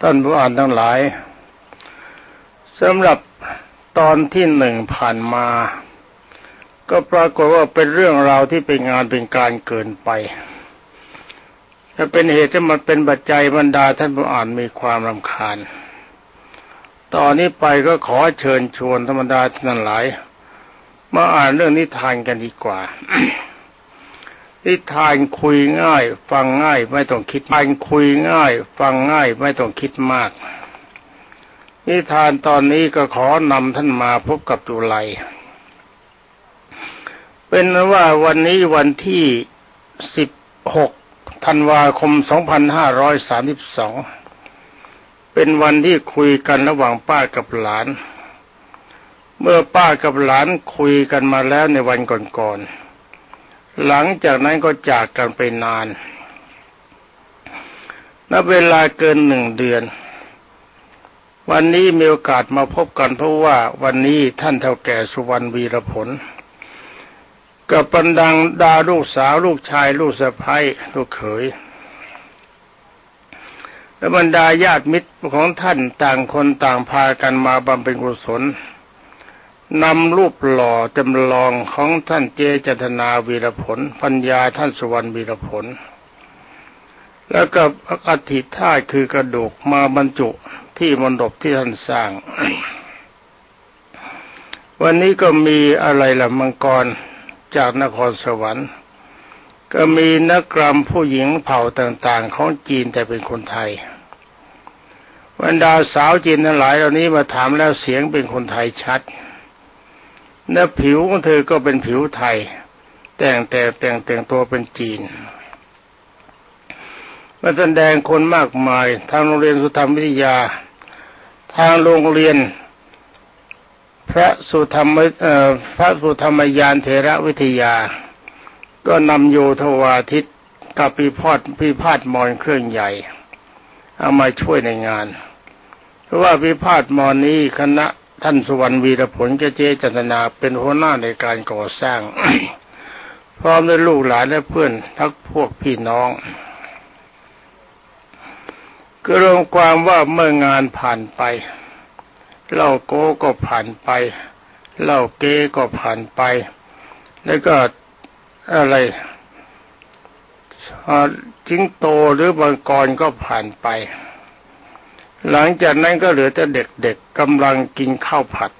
ท่านผู้อ่านทั้งหลายสำหรับตอนที่หนึ่งผ่านมา ก็ปรากฏว่าเป็นเรื่องราวที่เป็นงานเป็นการเกินไปจะเป็นเหตุที่มันเป็นปัจจัยบรรดาท่านผู้อ่านมีความรำคาญ ตอนนี้ไปก็ขอเชิญชวนธรรมดาท่านหลาย มาอ่านเรื่องนิทานกันดีกว่า นิทานคุยง่าย ฟังง่าย ไม่ต้องคิดมันคุยง่าย ฟังง่าย ไม่ต้องคิดมาก นิทานตอนนี้ก็ขอนำท่านมาพบกับจุไลเป็นว่าวันนี้วันที่สิบหกธันวาคม 2532 เป็นวันที่คุยกันระหว่างป้ากับหลาน เมื่อป้ากับหลานคุยกันมาแล้วในวันก่อนๆ หลังจากนั้นก็จากกันไปนานนับเวลาเกินหนึ่งเดือน วันนี้มีโอกาสมาพบกันเพราะว่าวันนี้ท่านเท่าแก่สุวรรณวีรผล กับปันดังดาลูกสาวลูกชายลูกสะพ้ลูกเขยและบรรดาญาติมิตรของท่านต่างคนต่างพากันมาบำเพ็ญกุศล นำรูปหล่อจำลองของท่านเจจตนาวีรผลปัญญาท่านสุวรรณวีรผล แล้วก็อธิท่าคือกระดูกมาบรรจุที่มณฑปที่ท่านสร้าง วันนี้ก็มีอะไรล่ะมังกรจากนครสวรรค์ ก็มีนักกรรมผู้หญิงเผ่าต่างๆ ของจีนแต่เป็นคนไทยบรรดาสาวจีนทั้งหลายเหล่านี้มาถามแล้วเสียงเป็นคนไทยชัด เนื้อผิวของเธอก็เป็นผิวไทย แต่งแต่แต่งแต่งตัวเป็นจีนมาแสดงคนมากมาย ทางโรงเรียนสุธรรมวิทยา ทางโรงเรียน พระสุธรรมพระสุธรรมยานเทระวิทยา ก็นำโยธวาทิตกับพิพาทพิพาทมอนเครื่องใหญ่ เอามาช่วยในงาน เพราะว่าพิพาทมอนนี้คณะ ท่านสุวรรณวีรผลเจเจจันทนาเป็นหัวหน้าในการก่อสร้าง พร้อมด้วยลูกหลานและเพื่อนทักพวกพี่น้องก็รวมความว่าเมื่องานผ่านไปเล่าโก้ก็ผ่านไปเล่าเก้ก็ผ่านไป แล้วก็อะไรจิงโตหรือบางกรก็ผ่านไป หลังจากนั้นก็เหลือแต่เด็กๆกำลังกินข้าวผัด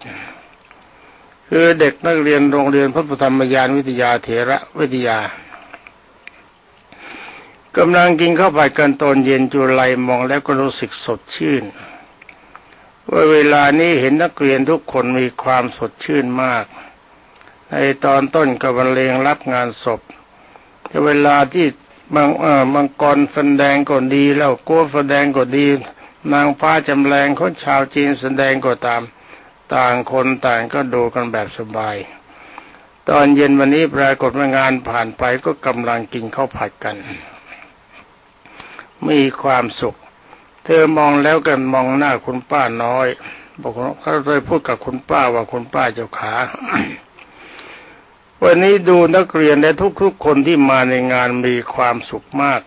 คือเด็กนักเรียนโรงเรียนพระพุทธธรรมยานวิทยาเถระวิทยากำลังกินข้าวผัดกันตอนเย็นจุไลมองแล้วก็รู้สึกสดชื่นว่าเวลานี้เห็นนักเรียนทุกคนมีความสดชื่นมาก ในตอนต้นกับบรรเลงรับงานศพแต่เวลาที่บางเออมังกรแสดงก็ดีแล้วโก้แสดงก็ดี นางฟ้าจำแรงคนชาวจีนแสดงก็ตาม ต่างคนต่างก็ดูกันแบบสบาย ตอนเย็นวันนี้ปรากฏว่างานผ่านไปก็กำลังกินข้าวผัดกัน มีความสุข เธอมองแล้วกันมองหน้าคุณป้าน้อย บอกเขาเลยพูดกับคุณป้าว่าคุณป้าเจ้าขาวันนี้ดูนักเรียนและทุกๆคนที่มาในงานมีความสุขมาก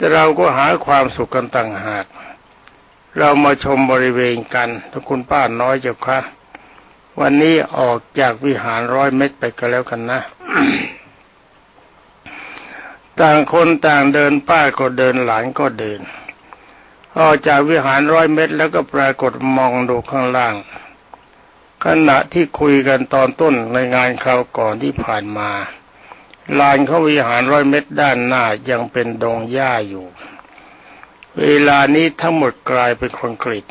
แต่เราก็หาความสุขกันต่างหาก เรามาชมบริเวณกันทุกคุณป้าน้อยเจ้าค่ะ วันนี้ออกจากวิหารร้อยเมตรไปก็แล้วกันนะ ต่างคนต่างเดินป้าก็เดินหลานก็เดิน ออกจากวิหารร้อยเมตรแล้วก็ปรากฏมองดูข้างล่างขณะที่คุยกันตอนต้นในงานคราวก่อนที่ผ่านมา ลานเขาวิหารร้อยเมตรด้านหน้ายังเป็นดงหญ้าอยู่ เวลานี้ทั้งหมดกลายเป็นคอนกรีต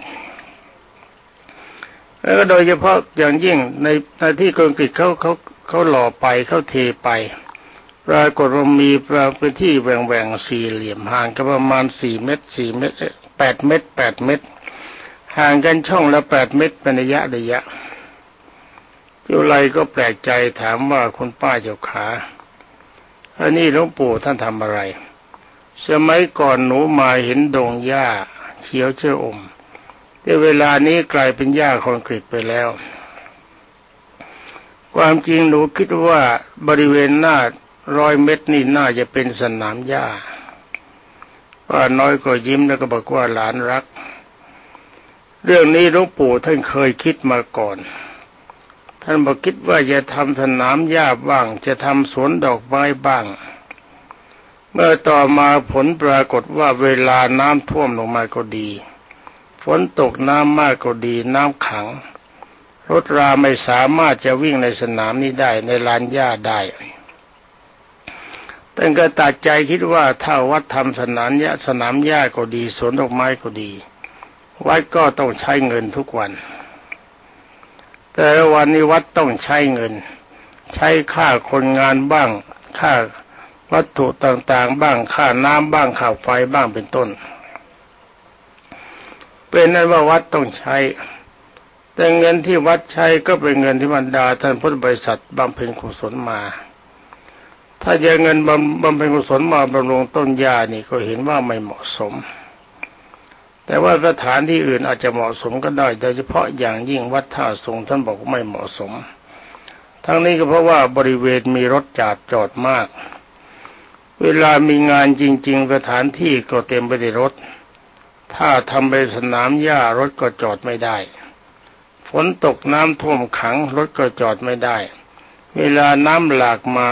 แล้วก็โดยเฉพาะอย่างยิ่งในในที่คอนกรีตเขาเขาเขาหล่อไปเขาเทไปปรากฏว่ามีเป็นที่แหว่งๆสี่เหลี่ยมห่างกันประมาณสี่เมตรสี่เมตรแปดเมตรแปดเมตร ห่างกันช่องละแปดเมตรเป็นระยะระยะจุไลก็แปลกใจถามว่าคุณป้าเจ้าขา อันนี้หลวงปู่ท่านทำอะไร สมัยก่อนหนูมาเห็นดงหญ้าเขียวเชื่ออมแต่เวลานี้กลายเป็นหญ้าคอนกรีตไปแล้ว ความจริงหนูคิดว่าบริเวณหน้าร้อยเมตรนี่น่าจะเป็นสนามหญ้าป้าน้อยก็ยิ้มแล้วก็บอกว่าหลานรัก เรื่องนี้หลวงปู่ท่านเคยคิดมาก่อน ท่านบอกคิดว่าจะทำสนามหญ้าบ้าง จะทำสวนดอกไม้บ้าง เมื่อต่อมาผลปรากฏว่าเวลาน้ำท่วมลงมาก็ดี ฝนตกน้ำมากก็ดีน้ำขัง รถราไม่สามารถจะวิ่งในสนามนี้ได้ในลานหญ้าได้ท่านก็ตัดใจคิดว่าถ้าวัดทำสนามหญ้าสนามหญ้าก็ดีสวนดอกไม้ก็ดี วัดก็ต้องใช้เงินทุกวัน แต่ละวันนี้วัดต้องใช้เงิน ใช้ค่าคนงานบ้าง ค่าวัตถุต่างๆ บ้าง ค่าน้ำบ้างค่าไฟบ้างเป็นต้น เป็นนั้นว่าวัดต้องใช้ แต่เงินที่วัดใช้ก็เป็นเงินที่บรรดาท่านพุทธบริษัทบำเพ็ญกุศลมา ถ้าจะเงินบำบำเพ็ญกุศลมาบำรุงต้นหญ้านี่ก็เห็นว่าไม่เหมาะสม แต่ว่าสถานที่อื่นอาจจะเหมาะสมก็ได้ โดยเฉพาะอย่างยิ่งวัดท่าสงท่านบอกไม่เหมาะสม ทั้งนี้ก็เพราะว่าบริเวณมีรถจอดจอดมาก เวลามีงานจริง ๆ สถานที่ก็เต็มไปด้วยรถ ถ้าทำเป็นสนามหญ้ารถก็จอดไม่ได้ ฝนตกน้ำท่วมขังรถก็จอดไม่ได้ เวลาน้ำหลากมา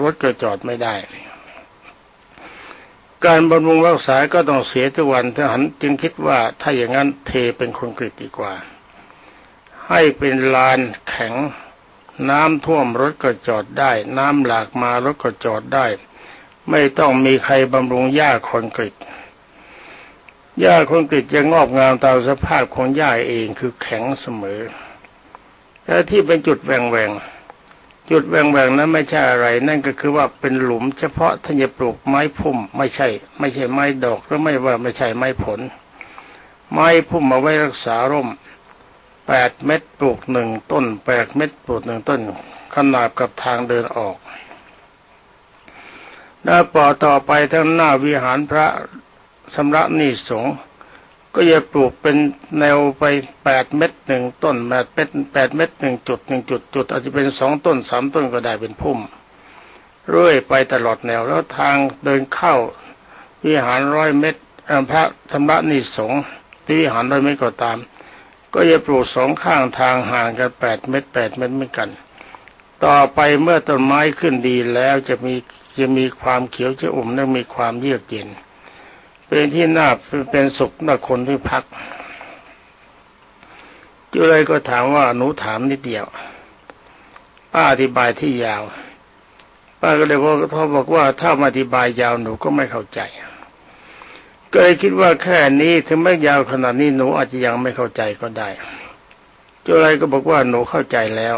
รถก็จอดไม่ได้ การบำรุงรักษาก็ต้องเสียทุกวันทหารจึงคิดว่าถ้าอย่างนั้นเทเป็นคอนกรีตดีกว่า ให้เป็นลานแข็ง น้ำท่วมรถก็จอดได้ น้ำหลากมารถก็จอดได้ ไม่ต้องมีใครบำรุงหญ้าคอนกรีตหญ้าคอนกรีตจะงอกงามตามสภาพของหญ้าเองคือแข็งเสมอและที่เป็นจุดแหว่งแหว่ง จุดแหว่งแหว่งนั้นไม่ใช่อะไร นั่นก็คือว่าเป็นหลุมเฉพาะท่านจะปลูกไม้พุ่มไม่ใช่ ไม่ใช่ไม้ดอกหรือไม่ว่าไม่ใช่ไม้ผล ไม้พุ่มมาไว้รักษาร่มแปดเม็ดปลูกหนึ่งต้นแปดเม็ดปลูกหนึ่งต้น ขนาบกับทางเดินออกแล้วป่อต่อไปทั้งหน้าวิหารพระสำระนิสงฆ์ ก็จะปลูกเป็นแนวไปแปดเม็ดหนึ่งต้นแปดเม็ดแปดเม็ดหนึ่งจุดหนึ่งจุดจุดอาจจะเป็นสองต้นสามต้นก็ได้เป็นพุ่มเรื่อยไปตลอดแนวแล้วทางเดินเข้าวิหารร้อยเม็ดพระธรรมนิสงฆ์ที่วิหารร้อยเม็ดก็ตาม ก็จะปลูกสองข้างทางห่างกันแปดเม็ดแปดเม็ดเหมือนกัน ต่อไปเมื่อต้นไม้ขึ้นดีแล้วจะมีจะมีความเขียวจะอุ่มและมีความเยือกเย็น เป็นที่น่าเป็นสุขน่าคนที่พักจุเลยก็ถามว่าหนูถามนิดเดียว ป้าอธิบายที่ยาว ป้าก็เลยบอกเขาบอกว่าถ้าอธิบายยาวหนูก็ไม่เข้าใจ ก็เลยคิดว่าแค่นี้ถึงไม่ยาวขนาดนี้หนูอาจจะยังไม่เข้าใจก็ได้ จุไรก็บอกว่าหนูเข้าใจแล้ว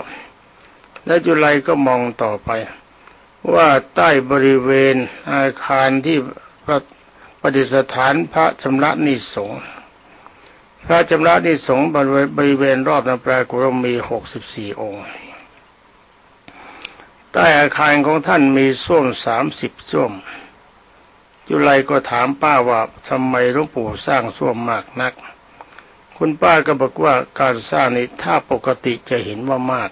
แล้วจุไรก็มองต่อไป ว่าใต้บริเวณอาคารที่พระ ปฏิสถานพระชำระนิสงฆ์พระชำระนิสงฆ์บริเวณรอบนันแปลกุรมีหกสิบสี่องค์ใต้อาคารของท่านมีส้วมสามสิบส้วม จุไลก็ถามป้าว่าทำไมหลวงปู่สร้างส้วมมากนัก คุณป้าก็บอกว่าการสร้างนี้ถ้าปกติจะเห็นว่ามาก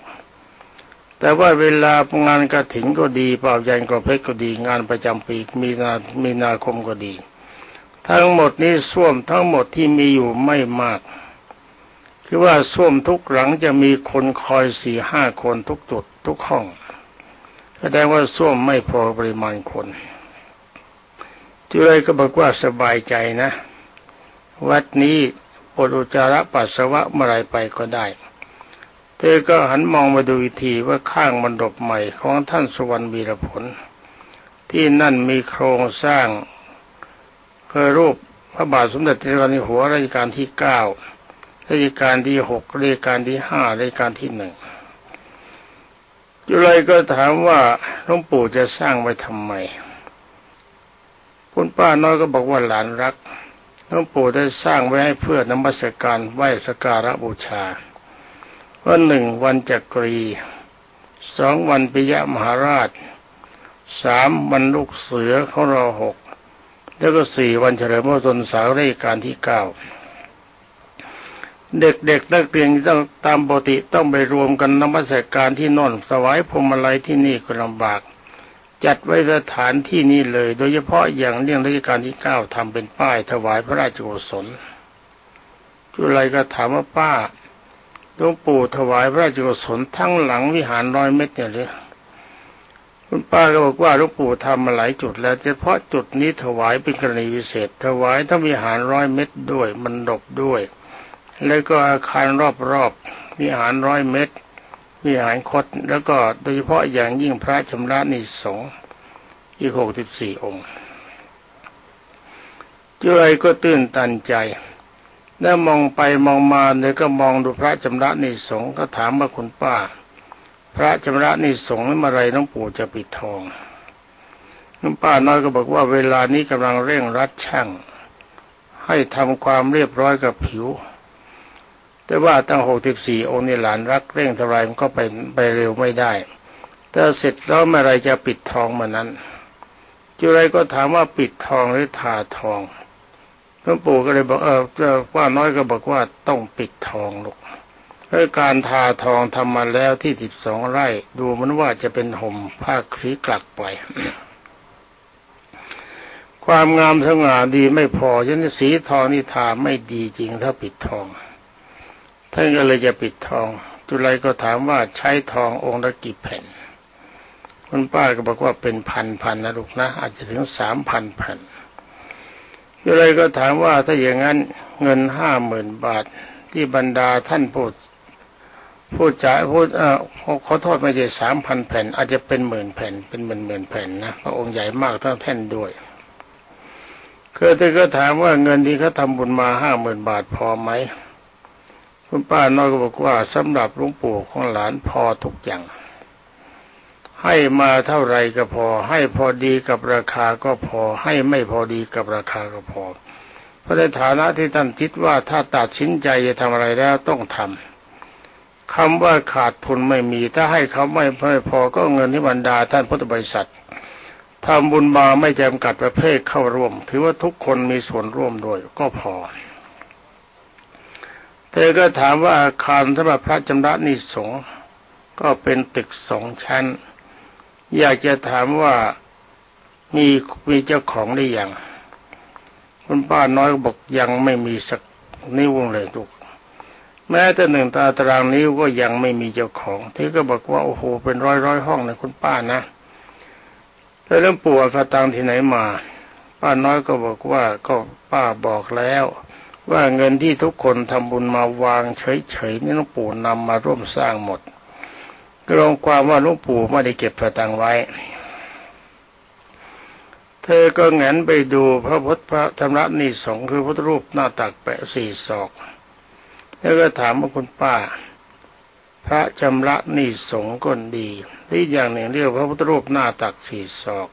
แต่ว่าเวลางานกระถิ่นก็ดีเป่ายันกระเพชรก็ดีงานประจำปีมีนามีนาคมก็ดี ทั้งหมดนี้ส้วมทั้งหมดที่มีอยู่ไม่มาก คือว่าส้วมทุกหลังจะมีคนคอยสี่ห้าคนทุกจุดทุกห้องแสดงว่าส้วมไม่พอปริมาณคนจุเลยก็บอกว่าสบายใจนะ วัดนี้ปวดอุจจาระปัสสาวะเมื่อไรไปก็ได้ เธอก็หันมองมาดูอีกทีว่าข้างมันดบใหม่ของท่านสุวรรณวีรผล ที่นั่นมีโครงสร้าง คือรูปพระบาทสมเด็จพระเจ้าอยู่หัวรัชกาลที่เก้ารัชกาลที่หกรัชกาลที่ห้ารัชกาลที่หนึ่งจุเลยก็ถามว่าหลวงปู่จะสร้างไว้ทำไมคุณป้าน้อยก็บอกว่าหลานรักหลวงปู่ได้สร้างไว้ให้เพื่อนมัสการไหว้สการะบูชาวันหนึ่งวันจักรีสองวันปิยมหาราชสามวันลูกเสือของเราหก แล้วก็สี่วันเฉลิมพระชนสาวราชการที่เก้าเด็กๆนักเรียนต้องตามปกติต้องไปรวมกันนมัสการที่นนสวายพวงมาลัยที่นี่ก็ลำบาก จัดไว้สถานที่นี้เลย โดยเฉพาะอย่างเรื่องราชการที่เก้าทำเป็นป้ายถวายพระราชกุศลจุไรก็ถามว่าป้าหลวงปู่ถวายพระราชกุศลทั้งหลังวิหารร้อยเม็ดเนี่ยหรือ คุณป้าก็บอกว่าหลวงปู่ทำมาหลายจุดแล้วเฉพาะจุดนี้ถวายเป็นกรณีพิเศษ ถวายทั้งวิหารร้อยเม็ดด้วย มันดบด้วย แล้วก็อาคารรอบๆวิหารร้อยเม็ดวิหารคดแล้วก็โดยเฉพาะอย่างยิ่งพระชำระนิสงฆ์อีกหกสิบสี่องค์จุไรก็ตื่นตันใจ แล้วมองไปมองมาเนี่ยก็มองดูพระชำระนิสงฆ์ก็ถามว่าคุณป้า พระชำระนิสงฆ์เมื่อไรน้องปู่จะปิดทองน้องป้าน้อยก็บอกว่าเวลานี้กำลังเร่งรัดช่าง ให้ทำความเรียบร้อยกับผิว แต่ว่าตั้งหกสิบสี่องค์นี่หลานรักเร่งเท่าไรมันก็ไปไปเร็วไม่ได้ถ้าเสร็จแล้วเมื่อไรจะปิดทองมานั้นจุไรก็ถามว่าปิดทองหรือทาทองหลวงปู่ก็เลยบอกเออว่าน้อยก็บอกว่าต้องปิดทองลูก เพราะการทาทองทำมาแล้วที่สิบสองไร่ ดูมันว่าจะเป็นห่มผ้าคลีกลักไป ความงามสง่าดีไม่พอฉันสีทองนี่ทาไม่ดีจริงถ้าปิดทองท่านก็เลยจะปิดทอง จุไรก็ถามว่าใช้ทององค์ละกี่แผ่นคุณป้าก็บอกว่าเป็นพันพันนะลูกนะ อาจจะถึงสามพันแผ่นจุไรก็ถามว่าถ้าอย่างนั้นเงินห้าหมื่นบาทที่บรรดาท่านพูด พูดจ่ายพูดเอ่อขอโทษไม่ใช่สามพันแผ่น อาจจะเป็นหมื่นแผ่น เป็นหมื่นหมื่นแผ่นนะพระองค์ใหญ่มากทั้งแท่นด้วยคือเธอก็ถามว่าเงินที่เขาทำบุญมาห้าหมื่นบาทพอไหมคุณป้าน้อยก็บอกว่าสำหรับหลวงปู่ของหลานพอทุกอย่าง ให้มาเท่าไรก็พอ ให้พอดีกับราคาก็พอ ให้ไม่พอดีกับราคาก็พอ เพราะในฐานะที่ท่านคิดว่าถ้าตัดสินใจจะทำอะไรแล้วต้องทำ คำว่าขาดทุนไม่มี ถ้าให้เขาไม่พอก็เงินที่บรรดาท่านพุทธบริษัททำบุญมาไม่จำกัดประเภทเข้าร่วม ถือว่าทุกคนมีส่วนร่วมด้วยก็พอเธอก็ถามว่าอาคารสำหรับพระจำระนิสงก็เป็นตึกสองชั้น อยากจะถามว่ามีมีเจ้าของหรือยังคุณป้าน้อยบอกยังไม่มีสักนิ้วเลยทุก แม้แต่หนึ่งตาตารางนิ้วก็ยังไม่มีเจ้าของเธอก็บอกว่าโอ้โหเป็นร้อยร้อยห้องนะคุณป้านะแล้วเรื่องปู่ฟาตังที่ไหนมา ป้าน้อยก็บอกว่าก็ป้าบอกแล้ว ว่าเงินที่ทุกคนทำบุญมาวางเฉยๆนี่หลวงปู่นำมาร่วมสร้างหมดก็ลงความว่าหลวงปู่ไม่ได้เก็บพระตังไว้ เธอก็แงนไปดูพระพุทธพระธรรมนิสงคือพุทธรูปหน้าตักแปะสี่ศอก แล้วก็ถามว่าคุณป้า พระจำระนิสงก็ดีที่อย่างหนึ่งเรียกพระพุทธรูปหน้าตักสี่ศอก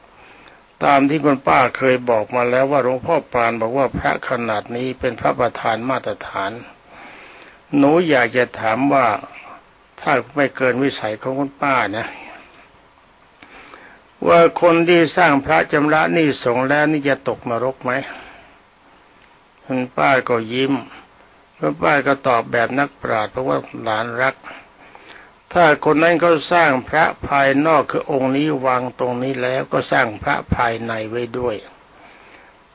ตามที่คุณป้าเคยบอกมาแล้วว่าหลวงพ่อปานบอกว่าพระขนาดนี้เป็นพระประธานมาตรฐาน หนูอยากจะถามว่าถ้าไม่เกินวิสัยของคุณป้านะว่าคนที่สร้างพระจำระนี่สงแล้วนี่จะตกนรกไหมคุณป้าก็ยิ้ม คุณป้าก็ตอบแบบนักปราชญ์เพราะว่าหลานรัก ถ้าคนนั้นเขาสร้างพระภายนอกคือองค์นี้วางตรงนี้แล้วก็สร้างพระภายในไว้ด้วย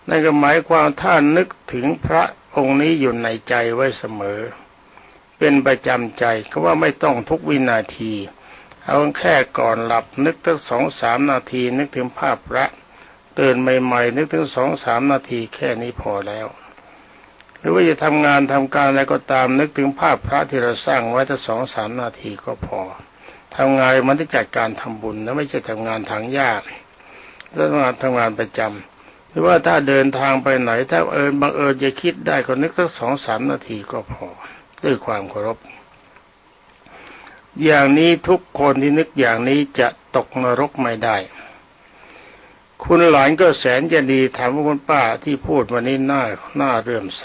นั่นก็หมายความถ้านึกถึงพระองค์นี้อยู่ในใจไว้เสมอ เป็นประจำใจก็ว่าไม่ต้องทุกวินาที เอาแค่ก่อนหลับนึกตั้งสองสามนาทีนึกถึงภาพพระตื่นใหม่ๆนึกถึงสองสามนาทีแค่นี้พอแล้ว หรือว่าจะทำงานทำการอะไรก็ตามนึกถึงภาพพระที่เราสร้างไว้ถ้าสองสามนาทีก็พอทำงานมันจะจัดการทำบุญนะไม่ใช่ทำงานทางยากต้องานทำงานประจำหรือว่าถ้าเดินทางไปไหน ถ้าเอิญบังเอิญจะคิดได้ก็นึกสักสองสามนาทีก็พอ ด้วยความเคารพ อย่างนี้ทุกคนที่นึกอย่างนี้จะตกนรกไม่ได้ คุณหลานก็แสนจะดีถามว่าคุณป้าที่พูดวันนี้น่าน่าเรื่มใส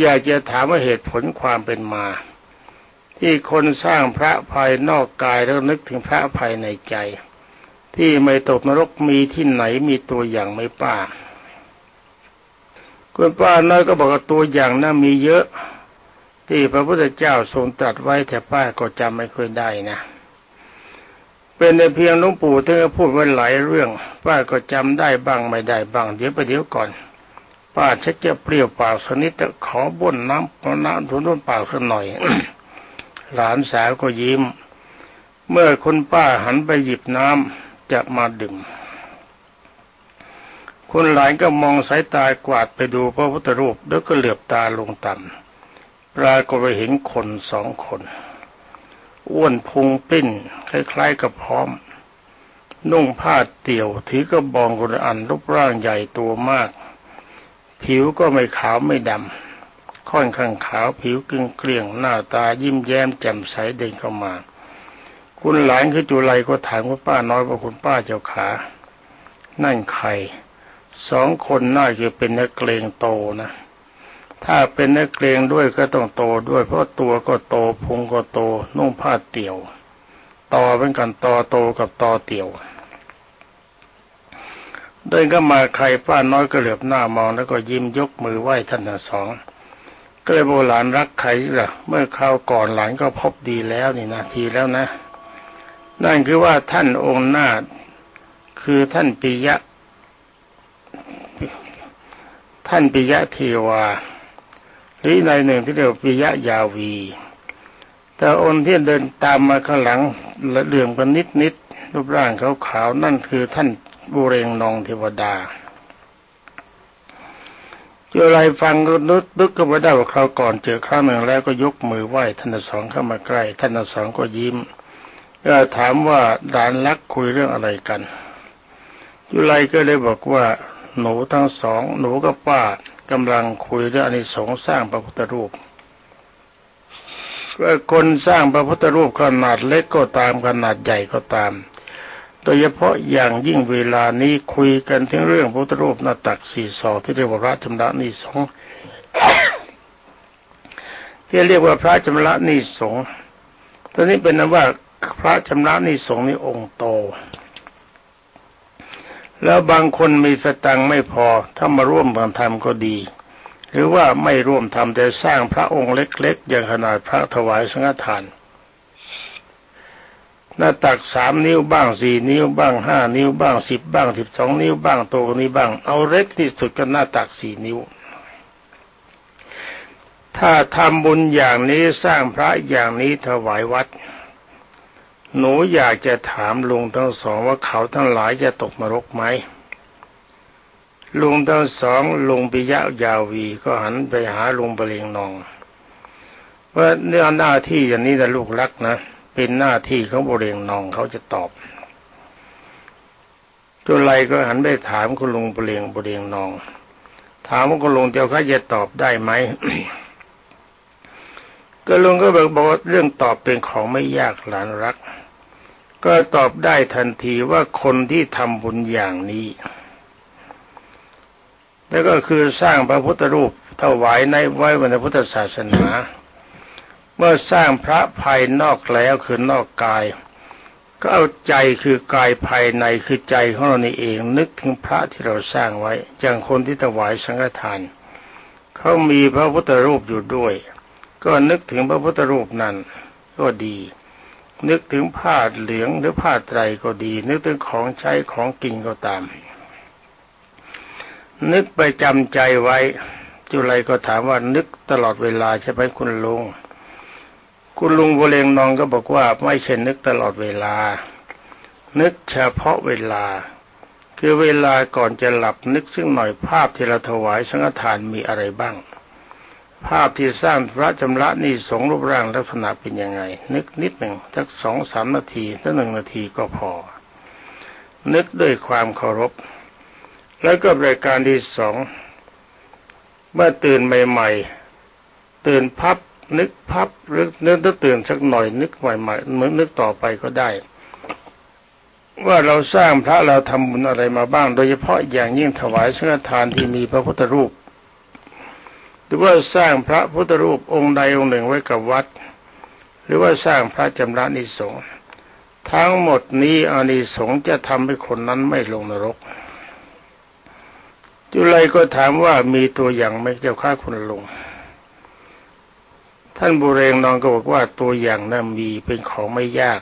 อยากจะถามว่าเหตุผลความเป็นมา ที่คนสร้างพระภายนอกกายแล้วนึกถึงพระภายในใจ ที่ไม่ตกนรกมีที่ไหนมีตัวอย่างไหมป้าคุณป้าน้อยก็บอกว่าตัวอย่างน่ะมีเยอะ ที่พระพุทธเจ้าทรงตรัสไว้แต่ป้าก็จำไม่ค่อยได้นะ เป็นในเพียงหลวงปู่ท่านก็พูดไว้หลายเรื่อง ป้าก็จำได้บ้างไม่ได้บ้าง เดี๋ยวไปเดี๋ยวก่อน ป้าชักจะเปรี้ยวปากสนิดจะขอบ่นน้ำเพราะน้ำทุนต้นปากสักหน่อย หลานสาวก็ยิ้ม เมื่อคุณป้าหันไปหยิบน้ำจะมาดื่มคุณหลานก็มองสายตากวาดไปดูพระพุทธรูปแล้วก็เหลือบตาลงต่ำปรากฏไปเห็นคนสองคน อ้วนพุงปิ้น คล้ายๆกับพร้อม นุ่งผ้าเตี่ยวถือกระบองคนอันรูปร่างใหญ่ตัวมาก ผิวก็ไม่ขาวไม่ดำค่อนข้างขาวผิวกึ่งเกลี่ยงหน้าตายิ้มแย้มแจ่มใสเดินเข้ามา คุณหลานคือจุไรก็ถามว่าป้าน้อยว่าคุณป้าเจ้าขา นั่นใครสองคนน่าจะเป็นนักเกรงโตนะ ถ้าเป็นนักเกรงด้วยก็ต้องโตด้วย เพราะตัวก็โตพุงก็โตนุ่งผ้าเตี่ยว ต่อเป็นกันต่อโตกับต่อเตี่ยวเดินก็มาใครป้าน้อยก็เหลือบหน้ามองแล้วก็ยิ้มยกมือไหว้ท่านทั้งสองก็เลยโบหลานรักใครล่ะ เมื่อคราวก่อนหลานก็พบดีแล้วนี่นะทีแล้วนะ นั่นคือว่าท่านองค์หน้าคือท่านปิยะ ท่านปิยะเทวา หรือในหนึ่งที่เรียกปิยะยาวี แต่องค์ที่เดินตามมาข้างหลังเหลื่อมกันนิดนิดรูปร่างเขาขาวนั่นคือท่านบุเรงนองเทวดาเจออะไรฟังก็นึกนึกก็ไม่ได้ว่าคราวก่อนเจอครั้งหนึ่งแล้วก็ยกมือไหว้ท่านสองเข้ามาใกล้ ท่านสองก็ยิ้มก็ถามว่าดานลักคุยเรื่องอะไรกันยุไรก็เลยบอกว่า หนูทั้งสอง หนูกับป้า กำลังคุยเรื่องอนิสงส์สร้างพระพุทธรูปคนสร้างพระพุทธรูปขนาดเล็กก็ตามขนาดใหญ่ก็ตาม โดยเฉพาะอย่างยิ่งเวลานี้คุยกันถึงเรื่องพระพุทธรูปหน้าตักสี่ศอกที่เรียกว่าพระชำระนิสงส์ที่เรียกว่าพระชำระนิสงส์ตอนนี้เป็นนว่าพระชำระนิสงส์นี่องค์โต แล้วบางคนมีสตังไม่พอถ้ามาร่วมกันทำก็ดี หรือว่าไม่ร่วมทำแต่สร้างพระองค์เล็กๆ อย่างขนาดพระถวายสังฆทาน หน้าตักสามนิ้วบ้างสี่นิ้วบ้างห้านิ้วบ้างสิบบ้างสิบสองนิ้วบ้างโตกนี้บ้าง เอาเล็กที่สุดก็หน้าตักสี่นิ้ว ถ้าทำบุญอย่างนี้สร้างพระอย่างนี้ถวายวัด หนูอยากจะถามลุงทั้งสองว่าเขาทั้งหลายจะตกมรกไหมลุงทั้งสองลุงปิยะยาวีก็หันไปหาลุงเปลงนองว่าเนื้อหน้าที่อย่างนี้นะลูกรักนะเป็นหน้าที่ของบริเงนองเขาจะตอบจุไรก็หันไปถามคุณลุงเปลงบริเงนอง ถามว่าคุณลุงเจ้าเขาจะตอบได้ไหม ก็ลุงก็บอกว่าเรื่องตอบเป็นของไม่ยากหลานรัก ก็ตอบได้ทันทีว่าคนที่ทำบุญอย่างนี้ แล้วก็คือสร้างพระพุทธรูปถวายในไว้ในพุทธศาสนา เมื่อสร้างพระภายนอกแล้วคือนอกกาย ก็เอาใจคือกายภายในคือใจของเรานี่เองนึกถึงพระที่เราสร้างไว้อย่างคนที่ถวายสังฆทานเขามีพระพุทธรูปอยู่ด้วย ก็นึกถึงพระพุทธรูปนั้นก็ดี นึกถึงผ้าเหลืองหรือผ้าไตรก็ดี นึกถึงของใช้ของกินก็ตาม นึกไปจำใจไว้ จุไรก็ถามว่านึกตลอดเวลาใช่ไหมคุณลุงคุณลุงโบเลงนองก็บอกว่าไม่ใช่นึกตลอดเวลา นึกเฉพาะเวลา คือเวลาก่อนจะหลับนึกซึ่งหน่อยภาพที่เราถวายสังฆทานมีอะไรบ้าง ภาพที่สร้างพระจำระนี่สงรูปร่างลักษณะเป็นยังไง นึกนิดหนึ่งสักสองสามนาทีถ้าหนึ่งนาทีก็พอ นึกด้วยความเคารพ แล้วก็รายการที่สองเมื่อตื่นใหม่ๆ ตื่นพับ นึกพับหรือนึกตื่นสักหน่อย นึกใหม่ๆเหมือนนึกต่อไปก็ได้ ว่าเราสร้างพระเราทำบุญอะไรมาบ้าง โดยเฉพาะอย่างยิ่งถวายสังฆทานที่มีพระพุทธรูป หรือว่าสร้างพระพุทธรูปองค์ใดองค์หนึ่งไว้กับวัด หรือว่าสร้างพระจำระนิสงส์ทั้งหมดนี้อานิสงส์จะทำให้คนนั้นไม่ลงนรก จุลัยก็ถามว่ามีตัวอย่างไหมเจ้าข้าคุณลงท่านบุเรงนองก็บอกว่าตัวอย่างนั้นมีเป็นของไม่ยาก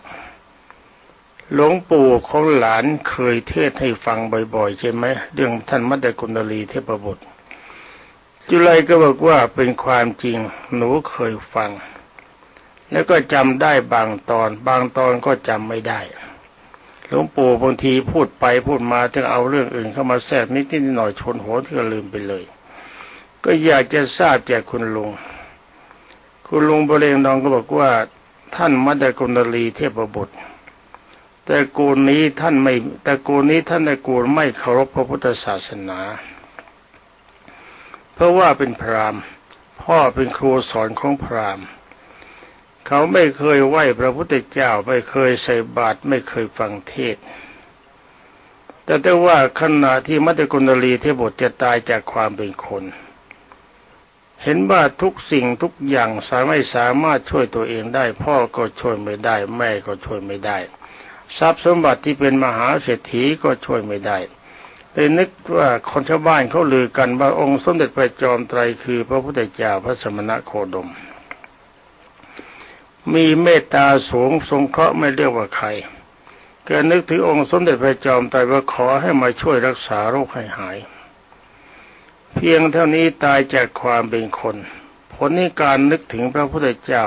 หลวงปู่ของหลานเคยเทศให้ฟังบ่อยๆใช่ไหมเรื่องท่านมัตตกุณลีเทพบุตร จุลัยก็บอกว่าเป็นความจริงหนูเคยฟัง แล้วก็จำได้บางตอน บางตอนก็จำไม่ได้หลวงปู่บางทีพูดไปพูดมาถึงเอาเรื่องอื่นเข้ามาแทรกนิดนิดหน่อยชนหัวที่ก็ลืมไปเลย ก็อยากจะทราบจากคุณลุง คุณลุงบริเวณนองก็บอกว่า ท่านมัตตกุณลีเทพบุตรแต่กูนี้ท่านไม่แต่กูนี้ท่านในกูลไม่เคารพพระพุทธศาสนา เพราะว่าเป็นพราหมณ์ พ่อเป็นครูสอนของพราหมณ์ เขาไม่เคยไหว้พระพุทธเจ้าไม่เคยใส่บาตรไม่เคยฟังเทศแต่แต่ว่าขณะที่มัตตกุณลีเทพบทจะตายจากความเป็นคน เห็นว่าทุกสิ่งทุกอย่างสามารถสามารถช่วยตัวเองได้ พ่อก็ช่วยไม่ได้ แม่ก็ช่วยไม่ได้ ทรัพย์สมบัติที่เป็นมหาเศรษฐีก็ช่วยไม่ได้ เลยนึกว่าคนชาวบ้านเขาลือกันว่าองค์สมเด็จพระจอมไตรคือ พระพุทธเจ้าพระสมณะโคดม มีเมตตาสูงสงเคราะห์ไม่เรียกว่าใครก็นึกถึงองค์สมเด็จพระจอมไตรว่าขอให้มาช่วยรักษาโรคให้หาย เพียงเท่านี้ตายจากความเป็นคน ผลในการนึกถึงพระพุทธเจ้า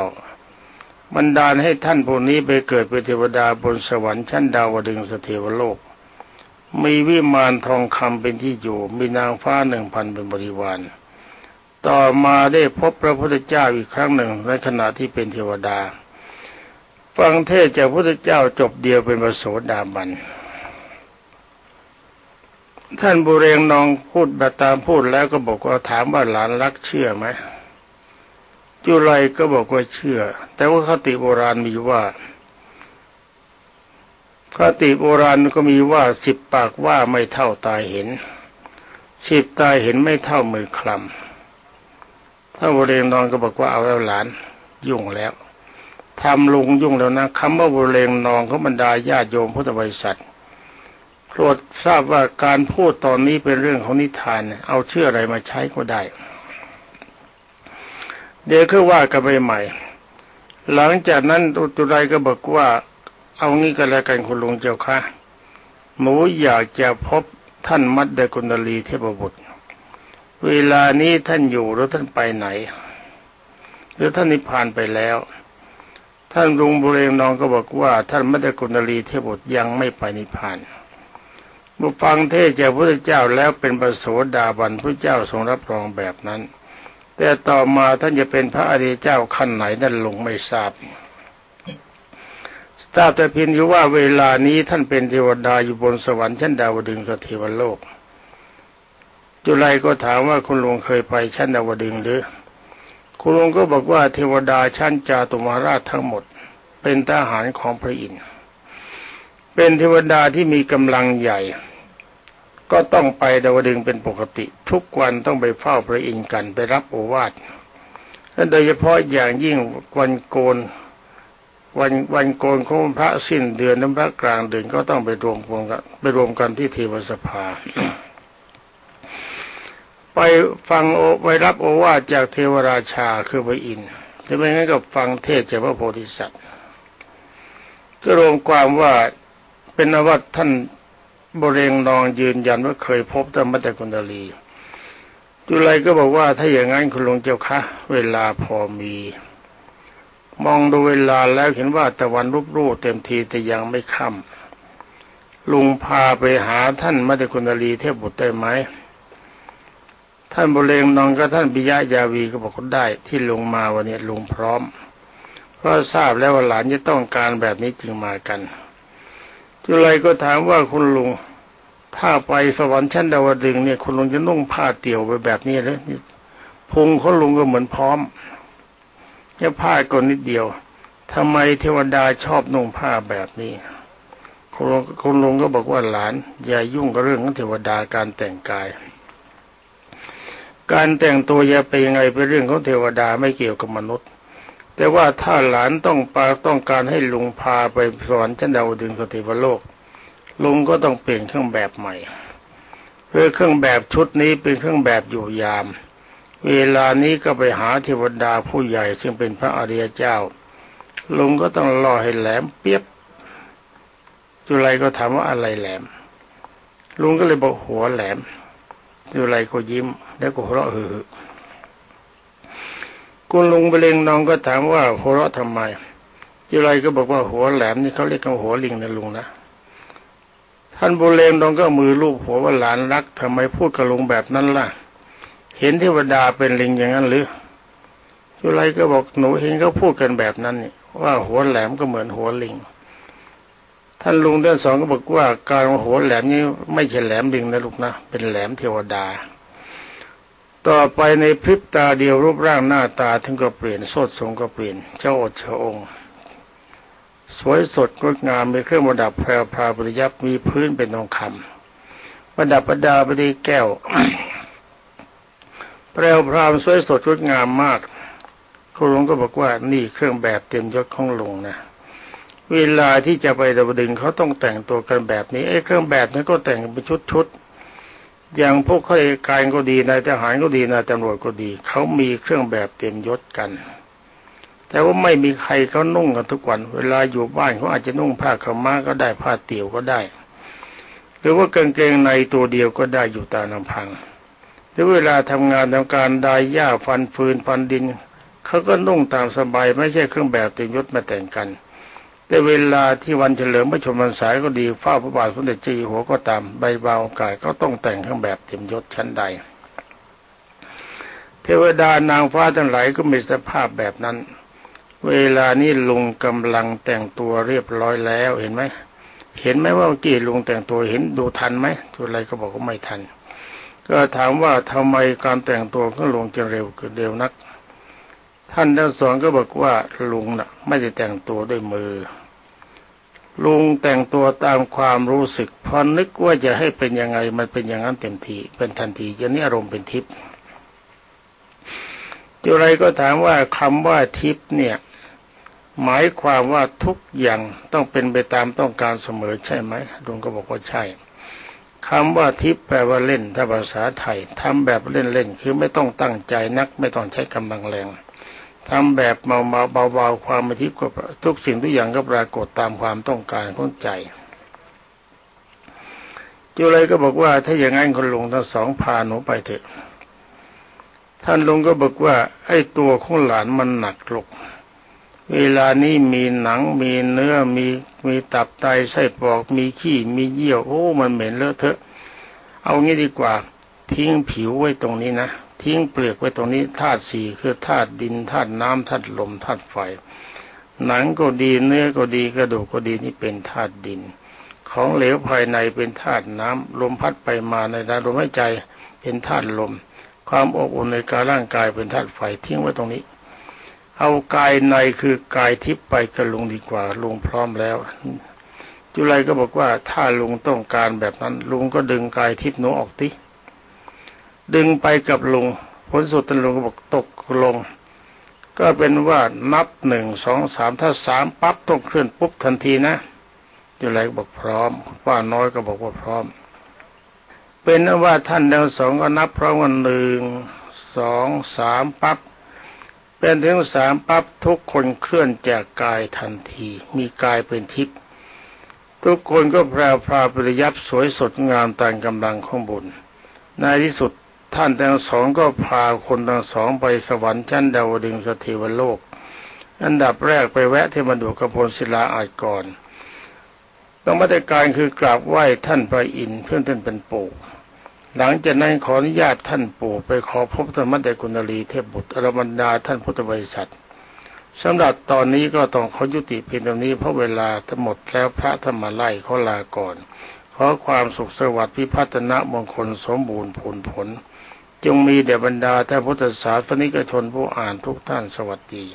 บันดาลให้ท่านผู้นี้ไปเกิดเป็นเทวดาบนสวรรค์ชั้นดาวดึงสเทวโลก มีวิมานทองคำเป็นที่อยู่ มีนางฟ้าหนึ่งพันเป็นบริวาร ต่อมาได้พบพระพุทธเจ้าอีกครั้งหนึ่งในขณะที่เป็นเทวดา ฟังเทศจากพระพุทธเจ้าจบเดียวเป็นประโสดาบัน ท่านบุเรงนองพูดแบบตามพูดแล้วก็บอกว่าถามว่าหลานรักเชื่อไหมจุไรก็บอกว่าเชื่อ แต่ว่าคติโบราณมีว่า คติโบราณก็มีว่าสิบปากว่าไม่เท่าตาเห็นสิบตาเห็นไม่เท่ามือคลำถ้าบริเรงนอนก็บอกว่าเอาแล้วหลานยุ่งแล้วทำลุงยุ่งแล้วนะคำว่าบริเรงนองเขาบรรดาญาติโยมพุทธบริษัทโปรดทราบว่าการพูดตอนนี้เป็นเรื่องของนิทาน เอาเชื่ออะไรมาใช้ก็ได้ เดี๋ยวก็ว่ากันไปใหม่ หลังจากนั้นตุไรก็บอกว่า เอางี้ก็แล้วกันคุณลุงเจ้าค่ะหมูอยากจะพบท่านมัดเดกุณลีเทพบุตร เวลานี้ท่านอยู่หรือท่านไปไหน หรือท่านนิพพานไปแล้ว ท่านลุงบุเรงนองก็บอกว่า ท่านมัดเดกุณลีเทพบุตรยังไม่ไปนิพพานบุฟังเทศจากพระเจ้าแล้วเป็นประโสดาบันพระเจ้าทรงรับรองแบบนั้น แต่ต่อมาท่านจะเป็นพระอริยเจ้าขั้นไหนนั่นลงไม่ทราบ ทราบแต่เพียงอยู่ว่าเวลานี้ท่านเป็นเทวดาอยู่บนสวรรค์ชั้นดาวดึงสเทวโลก จุไลก็ถามว่าคุณลุงเคยไปชั้นดาวดึงหรือ คุณลุงก็บอกว่าเทวดาชั้นจาตุมาราชทั้งหมด เป็นทหารของพระอินทร์เป็นเทวดาที่มีกำลังใหญ่ ก็ต้องไปดาวดึงเป็นปกติ ทุกวันต้องไปเฝ้าพระอินทร์กันไปรับโอวาทและโดยเฉพาะอย่างยิ่งวันโกน วันวันโกนของพระสิ้นเดือนน้ำพระกลางเดือนก็ต้องไปรวมกันไปรวมกันที่เทวสภา ไปฟังโอไปรับโอวาทจากเทวราชาคือพระอินทร์จะไม่งั้นก็ฟังเทศจากพระโพธิสัตว์ก็รวมความว่าเป็นอวัตท่านบริเรงนองยืนยันว่าเคยพบธรรมตะกุณลีจุไลก็บอกว่าถ้าอย่างนั้นคุณลุงเจ้าคะเวลาพอมี มองดูเวลาแล้วเห็นว่าตะวันรุบรูเต็มทีแต่ยังไม่ค่ำลุงพาไปหาท่านมัตคุณลีเทพบุตรได้ไหมท่านบริเรงนองกับท่านปิยะยาวีก็บอกได้ ที่ลุงมาวันนี้ลุงพร้อม เพราะทราบแล้วว่าหลานจะต้องการแบบนี้จึงมากันจุไรก็ถามว่าคุณลุง ถ้าไปสวรรค์ชั้นดาวดึงเนี่ยคุณลุงจะนุ่งผ้าเตี่ยวไปแบบนี้เลยพุงเขาลุงก็เหมือนพร้อม แค่ผ้าก่อนนิดเดียวทำไมเทวดาชอบนุ่งผ้าแบบนี้คุณลุงคุณลุงก็บอกว่าหลาน อย่ายุ่งกับเรื่องของเทวดาการแต่งกาย การแต่งตัวอย่าไปยังไงเป็นเรื่องของเทวดาไม่เกี่ยวกับมนุษย์ แต่ว่าถ้าหลานต้องปาต้องการให้ลุงพาไปสอนชั้นดาวดึงสติวโลก ลุงก็ต้องเปลี่ยนเครื่องแบบใหม่เพื่อเครื่องแบบชุดนี้เป็นเครื่องแบบอยู่ยาม เวลานี้ก็ไปหาเทวดาผู้ใหญ่ซึ่งเป็นพระอริยเจ้า ลุงก็ต้องรอให้แหลมเปียบ จุไรก็ถามว่าอะไรแหลม ลุงก็เลยบอกหัวแหลม จุไรก็ยิ้ม แล้วก็หัวเราะฮือคุณลุงไปเลงน้องก็ถามว่าหัวเราะทำไม จุไรก็บอกว่าหัวแหลมนี่เขาเรียกกันหัวลิงนะลุงนะ ท่านบุเลงน้องก็มือลูบหัวว่าหลานรักทำไมพูดกับลุงแบบนั้นล่ะ เห็นเทวดาเป็นลิงอย่างนั้นหรือจุไรก็บอกหนูเห็นเขาพูดกันแบบนั้นนี่ว่าหัวแหลมก็เหมือนหัวลิง ท่านลุงท่านสองก็บอกว่าการหัวแหลมนี้ไม่ใช่แหลมลิงนะลูกนะ เป็นแหลมเทวดา ต่อไปในพริบตาเดียวรูปร่างหน้าตาถึงก็เปลี่ยนโสดทรงก็เปลี่ยนเจ้าอดเชองค์สวยสดงดงามมีเครื่องประดับแพรวพราปริยับมีพื้นเป็นทองคำประดับประดาไปด้วยแก้ว แพรวพราวสวยสดงดงามมากครูหลวงก็บอกว่านี่เครื่องแบบเต็มยศของลุงนะเวลาที่จะไปดาวดึงเขาต้องแต่งตัวกันแบบนี้ไอ้เครื่องแบบนี้นก็แต่งเป็นชุดๆอย่างพวกข้าราชการก็ดีนายทหารก็ดีนายตำรวจก็ดีเขามีเครื่องแบบเต็มยศกัน แต่ว่าไม่มีใครเขานุ่งกันทุกวัน เวลาอยู่บ้านเขาอาจจะนุ่งผ้าขาวม้าก็ได้ผ้าเตี่ยวก็ได้ หรือว่ากางเกงในตัวเดียวก็ได้อยู่ตามลำพัง รือเวลาทำงานทำการดายหญ้าฟันฟืนฟันดินเขาก็นุ่งตามสบายไม่ใช่เครื่องแบบเต็มยศมาแต่งกัน แต่เวลาที่วันเฉลิมพระชนมพรรษาก็ดีเฝ้าพระบาทสมเด็จเจ้าอยู่หัวก็ตามใบเบากาสก็ต้องแต่งเครื่องแบบเต็มยศชั้นใด เทวดานางฟ้าทั้งหลายก็มีสภาพแบบนั้น เวลานี้ลุงกำลังแต่งตัวเรียบร้อยแล้วเห็นไหมเห็นไหมว่าเมื่อกี้ลุงแต่งตัวเห็นดูทันไหมทุกอะไรก็บอกว่าไม่ทัน ก็ถามว่าทำไมการแต่งตัวของลุงจะเร็วเกินเร็วนัก ท่านทั้งสองก็บอกว่าลุงน่ะ ไม่ได้แต่งตัวด้วยมือ ลุงแต่งตัวตามความรู้สึกพอนึกว่าจะให้เป็นยังไงมันเป็นอย่างนั้นเต็มทีเป็นทันทีจะนี้อารมณ์เป็นทิพย์จุไรก็ถามว่าคำว่าทิพย์เนี่ย หมายความว่าทุกอย่างต้องเป็นไปตามต้องการเสมอใช่ไหมลุงก็บอกว่าใช่ คำว่าทิพย์แปลว่าเล่นถ้าภาษาไทยทำแบบเล่นๆคือไม่ต้องตั้งใจนัก ไม่ต้องใช้กำลังแรงทำแบบเมาๆเบาเบาความมทิพย์ก็ทุกสิ่งทุกอย่างก็ปรากฏตามความต้องการของใจจุเลยก็บอกว่า ถ้าอย่างนั้นคนลุงทั้งสองพาหนูไปเถอะ ท่านลุงก็บอกว่า ไอ้ตัวของหลานมันหนักลก เวลานี้มีหนังมีเนื้อมีมีตับไตไส้ปอกมีขี้มีเยี่ยวโอ้มันเหม็นเลอะเทอะ เอางี้ดีกว่า ทิ้งผิวไว้ตรงนี้นะทิ้งเปลือกไว้ตรงนี้ธาตุสี่คือธาตุดินธาตุน้ำธาตุลมธาตุไฟ หนังก็ดีเนื้อก็ดีกระดูกก็ดีนี่เป็นธาตุดิน ของเหลวภายในเป็นธาตุน้ำลมพัดไปมาในลมหายใจเป็นธาตุลม ความอบอุ่นในกายร่างกายเป็นธาตุไฟทิ้งไว้ตรงนี้ เอากายในคือกายทิพย์ไปกระลุงดีกว่าลุงพร้อมแล้ว จุไรก็บอกว่าถ้าลุงต้องการแบบนั้น ลุงก็ดึงกายทิพย์หนูออกทีดึงไปกับลุงผลสุดตนลุงก็บอกตกลง ก็เป็นว่านับหนึ่งสองสามถ้าสามปั๊บต้องเคลื่อนปุ๊บทันทีนะจุไรก็บอกพร้อมว่าน้อยก็บอกว่าพร้อม เป็นว่าท่านทั้งสองก็นับพร้อมกันหนึ่งสองสามปั๊บ เป็นถึงสามปั๊บทุกคนเคลื่อนจากกายทันที มีกายเป็นทิพย์ทุกคนก็แพรวพราปริยับสวยสดงามตามกำลังของบุญในที่สุดท่านทั้งสองก็พาคนทั้งสองไปสวรรค์ชั้นดาวดึงสถิวโลก อันดับแรกไปแวะที่มดุกพลศิลาอาจก่อนต้องมาตรการคือกราบไหว้ท่านพระอินทร์เพื่อนท่านเป็นปู่ หลังจากนั้นขออนุญาตท่านปู่ไปขอพบธรรมเดกุณลีเทพบุตรอรบรรดาท่านพุทธบริษัทสำหรับตอนนี้ก็ต้องขอยุติเพียงตรงนี้เพราะเวลาทั้งหมดแล้วพระธรรมไล่เขาลาก่อน ขอความสุขสวัสดิ์พิพัฒนะมงคลสมบูรณ์ผลผล จงมีแด่บรรดาท่านพุทธศาสนิกชนผู้อ่านทุกท่านสวัสดี